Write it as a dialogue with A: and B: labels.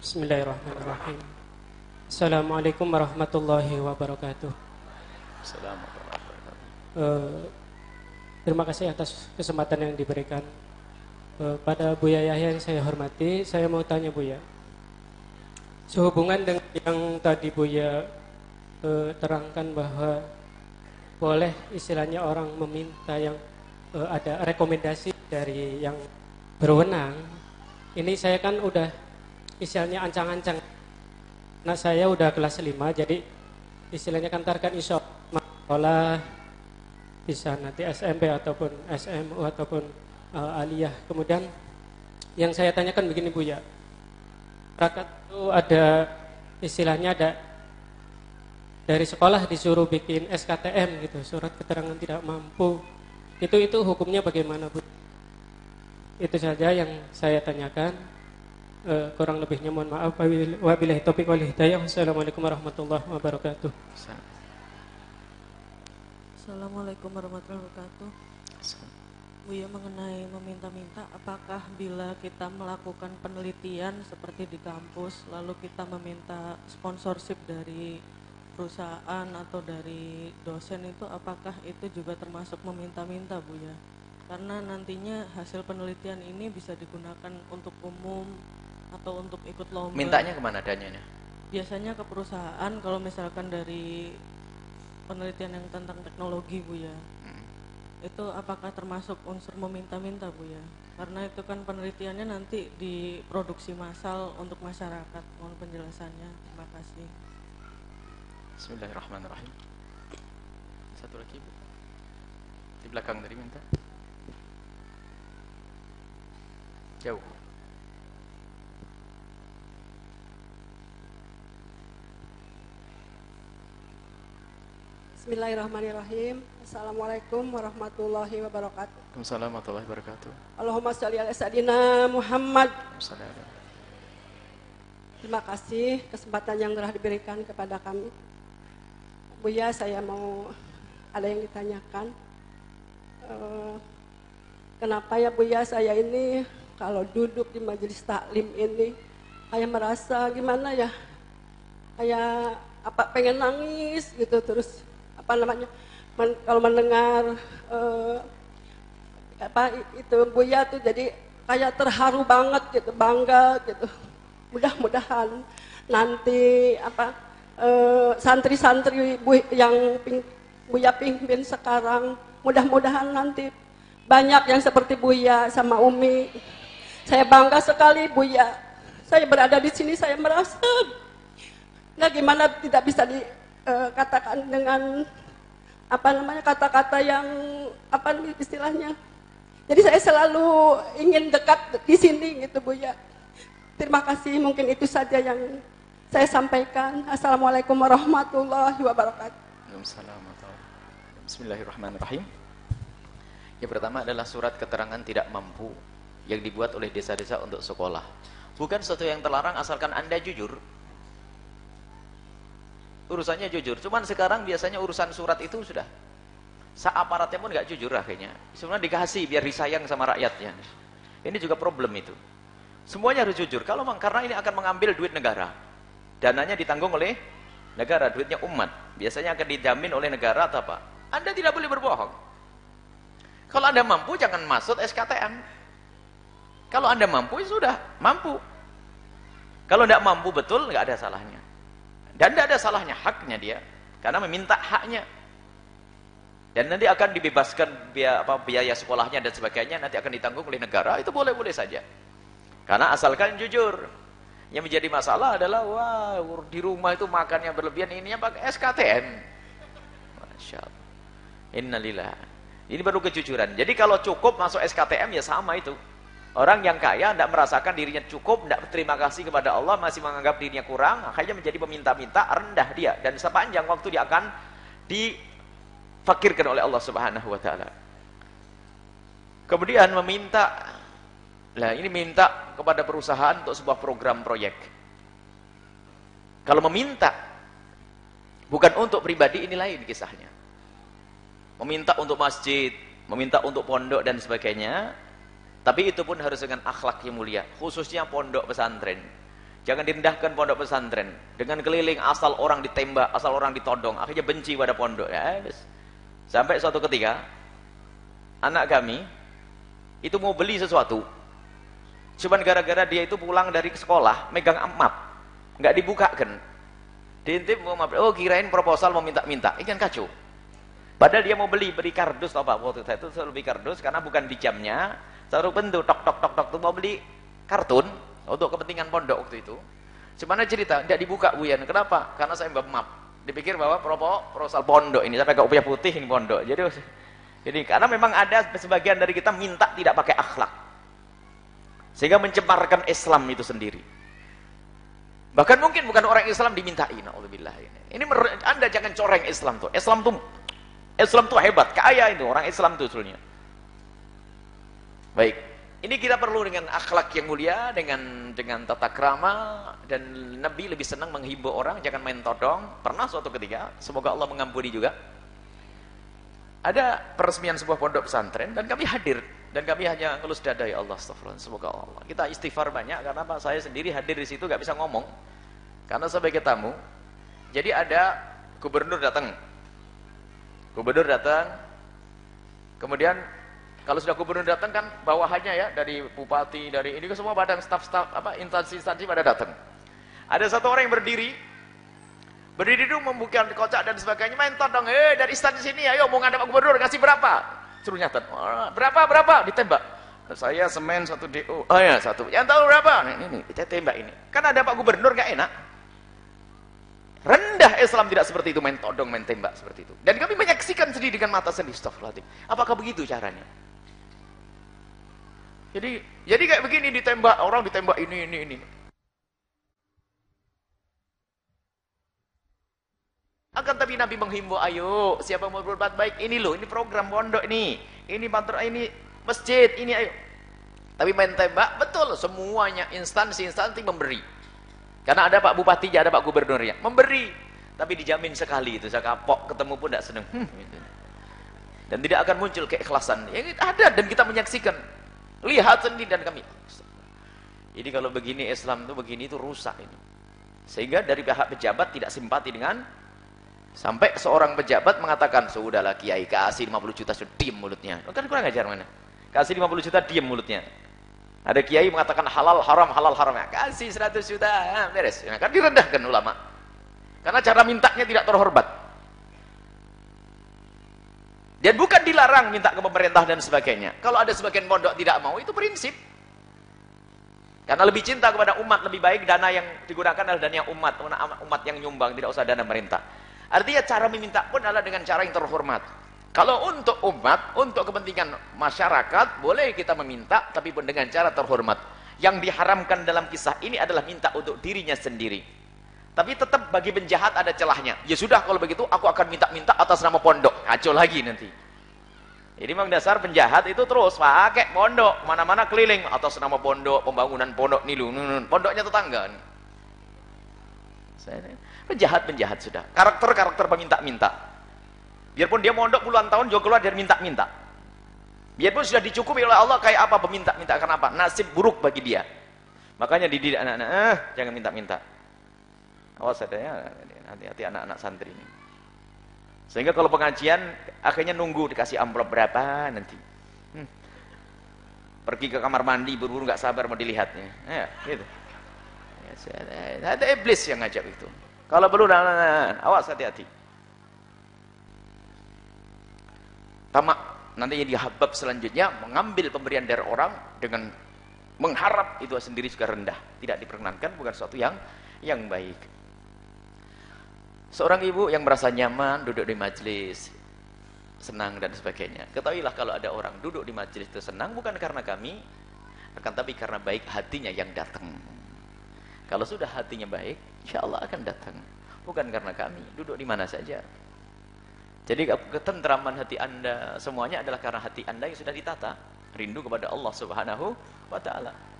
A: Bismillahirrahmanirrahim. Assalamualaikum warahmatullahi wabarakatuh.
B: Assalamualaikum warahmatullahi wabarakatuh.
A: Eh, terima kasih atas kesempatan yang diberikan. Eh, pada Buya Yahya yang saya hormati, saya mau tanya Buya. Sehubungan dengan yang tadi Buya eh, terangkan bahwa boleh istilahnya orang meminta yang eh, ada rekomendasi dari yang berwenang. Ini saya kan udah istilahnya ancang-ancang. Nah saya udah kelas 5 jadi istilahnya kan tarkan insya Allah bisa nanti SMP ataupun SMU ataupun uh, aliyah. Kemudian yang saya tanyakan begini Bu ya. Rakat itu ada istilahnya ada dari sekolah disuruh bikin SKTM gitu, surat keterangan tidak mampu. Itu itu hukumnya bagaimana Bu? Itu saja yang saya tanyakan. Uh, kurang lebihnya mohon maaf. Wabillahi taufiq wal hidayah. Wassalamualaikum warahmatullahi wabarakatuh.
C: Assalamualaikum warahmatullahi wabarakatuh. Buya mengenai meminta-minta, apakah bila kita melakukan penelitian seperti di kampus, lalu kita meminta sponsorship dari perusahaan atau dari dosen itu, apakah itu juga termasuk meminta-minta, Buya? Karena nantinya hasil penelitian ini bisa digunakan untuk umum atau untuk ikut lomba.
B: Mintanya ke mana dananya?
C: Biasanya ke perusahaan kalau misalkan dari penelitian yang tentang teknologi Bu ya. Hmm. Itu apakah termasuk unsur meminta-minta Bu ya? Karena itu kan penelitiannya nanti diproduksi massal untuk masyarakat. Mohon penjelasannya. Terima kasih.
B: Bismillahirrahmanirrahim. Satu lagi Bu. Di belakang dari minta. Jauh.
D: Bismillahirrahmanirrahim. Assalamualaikum warahmatullahi wabarakatuh.
B: Waalaikumsalam warahmatullahi wabarakatuh.
D: Allahumma sholli ala sayyidina Muhammad. Terima kasih kesempatan yang telah diberikan kepada kami. Buya, saya mau ada yang ditanyakan. Uh, kenapa ya Buya saya ini kalau duduk di majelis taklim ini kayak merasa gimana ya kayak apa pengen nangis gitu terus apa namanya men, kalau mendengar uh, apa itu Buya tuh jadi kayak terharu banget gitu bangga gitu. Mudah-mudahan nanti apa uh, santri-santri bu, yang ping, Buya pimpin sekarang mudah-mudahan nanti banyak yang seperti Buya sama Umi. Saya bangga sekali Buya. Saya berada di sini saya merasa nggak gimana tidak bisa di uh, katakan dengan apa namanya kata-kata yang apa istilahnya. Jadi saya selalu ingin dekat di sini gitu Bu ya. Terima kasih mungkin itu saja yang saya sampaikan. Assalamualaikum warahmatullahi wabarakatuh.
B: Bismillahirrahmanirrahim. Yang pertama adalah surat keterangan tidak mampu yang dibuat oleh desa-desa untuk sekolah. Bukan sesuatu yang terlarang asalkan Anda jujur urusannya jujur. Cuman sekarang biasanya urusan surat itu sudah sa aparatnya pun nggak jujur akhirnya. Sebenarnya dikasih biar disayang sama rakyatnya. Ini juga problem itu. Semuanya harus jujur. Kalau karena ini akan mengambil duit negara. Dananya ditanggung oleh negara, duitnya umat. Biasanya akan dijamin oleh negara atau apa? Anda tidak boleh berbohong. Kalau Anda mampu jangan masuk SKTM. Kalau Anda mampu ya sudah, mampu. Kalau tidak mampu betul nggak ada salahnya. Dan tidak ada salahnya haknya dia. Karena meminta haknya. Dan nanti akan dibebaskan biaya, apa, biaya sekolahnya dan sebagainya. Nanti akan ditanggung oleh negara. Itu boleh-boleh saja. Karena asalkan jujur. Yang menjadi masalah adalah, wah di rumah itu makannya berlebihan. Ini yang pakai SKTN. Masya Allah. Innalillah. Ini baru kejujuran. Jadi kalau cukup masuk SKTM ya sama itu. Orang yang kaya tidak merasakan dirinya cukup, tidak berterima kasih kepada Allah, masih menganggap dirinya kurang, akhirnya menjadi peminta-minta, rendah dia. Dan sepanjang waktu dia akan difakirkan oleh Allah subhanahu wa ta'ala. Kemudian meminta, lah ini minta kepada perusahaan untuk sebuah program proyek. Kalau meminta, bukan untuk pribadi, ini lain kisahnya. Meminta untuk masjid, meminta untuk pondok dan sebagainya, tapi itu pun harus dengan akhlak yang mulia, khususnya pondok pesantren. Jangan direndahkan pondok pesantren. Dengan keliling asal orang ditembak, asal orang ditodong. Akhirnya benci pada pondok. Ya, Sampai suatu ketika, anak kami itu mau beli sesuatu. Cuman gara-gara dia itu pulang dari sekolah, megang map. Nggak dibukakan. Diintip mau oh kirain proposal mau minta-minta. Ini kan kacau. Padahal dia mau beli, beli kardus apa waktu itu selalu beli kardus karena bukan di jamnya. Selalu bentuk tok tok tok tok tuh mau beli kartun untuk kepentingan pondok waktu itu. Cuman cerita, tidak dibuka Buyan. Kenapa? Karena saya mbak map. Dipikir bahwa propo, proposal pondok ini, saya pakai upaya putih ini pondok. Jadi, jadi karena memang ada sebagian dari kita minta tidak pakai akhlak. Sehingga mencemarkan Islam itu sendiri. Bahkan mungkin bukan orang Islam dimintai. Ini. Ini Anda jangan coreng Islam tuh. Islam tuh Islam tuh hebat, kaya itu orang Islam tuh sebenarnya. Baik. Ini kita perlu dengan akhlak yang mulia, dengan dengan tata krama dan Nabi lebih senang menghimbau orang jangan main todong. Pernah suatu ketika, semoga Allah mengampuni juga. Ada peresmian sebuah pondok pesantren dan kami hadir dan kami hanya ngelus dada ya Allah astagfirullah semoga Allah. Kita istighfar banyak karena apa? Saya sendiri hadir di situ gak bisa ngomong. Karena sebagai tamu. Jadi ada gubernur datang. Gubernur datang. Kemudian kalau sudah gubernur datang kan bawahannya ya dari bupati, dari ini semua badan staf-staf apa instansi-instansi pada datang. Ada satu orang yang berdiri. Berdiri dulu membuka kocak dan sebagainya. Main todong eh dari instansi sini ayo mau ngadap gubernur kasih berapa? Suruh nyatet berapa berapa? Ditembak. Saya semen satu DO oh ya satu. Yang tahu berapa? Ini, ini kita tembak ini. Kan ada pak gubernur gak enak. Rendah Islam tidak seperti itu main todong main tembak seperti itu. Dan kami menyaksikan sendiri dengan mata sendiri Astagfirullahaladzim. Apakah begitu caranya jadi jadi kayak begini ditembak, orang ditembak ini ini ini. Akan tapi Nabi menghimbau, ayo siapa mau berbuat baik ini loh, ini program pondok ini, ini bantuan ini masjid ini ayo. Tapi main tembak betul semuanya instansi-instansi memberi. Karena ada Pak Bupati, ada Pak Gubernurnya, memberi. Tapi dijamin sekali itu saya kapok ketemu pun tidak senang. Hmm, gitu. Dan tidak akan muncul keikhlasan. Ya, ada dan kita menyaksikan Lihat sendiri dan kami. Jadi kalau begini Islam itu begini itu rusak ini. Sehingga dari pihak pejabat tidak simpati dengan sampai seorang pejabat mengatakan, "Sudahlah Kiai, kasih 50 juta sudah diam mulutnya." Kan kurang ajar mana? Kasih 50 juta diam mulutnya. Ada kiai mengatakan halal haram halal haram ya. Kasih 100 juta, ya, beres. Nah, kan direndahkan ulama. Karena cara mintanya tidak terhormat. Dan bukan dilarang minta ke pemerintah dan sebagainya. Kalau ada sebagian pondok tidak mau, itu prinsip. Karena lebih cinta kepada umat, lebih baik dana yang digunakan adalah dana umat, umat yang nyumbang, tidak usah dana pemerintah. Artinya cara meminta pun adalah dengan cara yang terhormat. Kalau untuk umat, untuk kepentingan masyarakat, boleh kita meminta, tapi pun dengan cara terhormat. Yang diharamkan dalam kisah ini adalah minta untuk dirinya sendiri. Tapi tetap bagi penjahat ada celahnya. Ya sudah kalau begitu aku akan minta-minta atas nama pondok. Kacau lagi nanti. Jadi memang dasar penjahat itu terus pakai pondok. Mana-mana keliling atas nama pondok, pembangunan pondok nilu. Pondoknya tetangga. Penjahat-penjahat sudah. Karakter-karakter peminta-minta. Biarpun dia mondok puluhan tahun juga keluar dari minta-minta. Biarpun sudah dicukupi oleh Allah kayak apa peminta-minta. Kenapa? Nasib buruk bagi dia. Makanya dididik anak-anak, eh, jangan minta-minta. Awas adanya hati-hati anak-anak santri ini. Sehingga kalau pengajian akhirnya nunggu dikasih amplop berapa nanti. Hmm. Pergi ke kamar mandi buru-buru nggak sabar mau dilihatnya. Ya, gitu. Ya, ada iblis yang ngajak itu. Kalau perlu nah, nah, nah, awas hati-hati. Tamak nantinya dihabab selanjutnya mengambil pemberian dari orang dengan mengharap itu sendiri juga rendah, tidak diperkenankan bukan sesuatu yang yang baik. Seorang ibu yang merasa nyaman duduk di majelis, senang dan sebagainya. Ketahuilah kalau ada orang duduk di majelis itu senang bukan karena kami, akan tapi karena baik hatinya yang datang. Kalau sudah hatinya baik, insya Allah akan datang. Bukan karena kami, duduk di mana saja. Jadi ketentraman hati anda semuanya adalah karena hati anda yang sudah ditata. Rindu kepada Allah subhanahu wa ta'ala.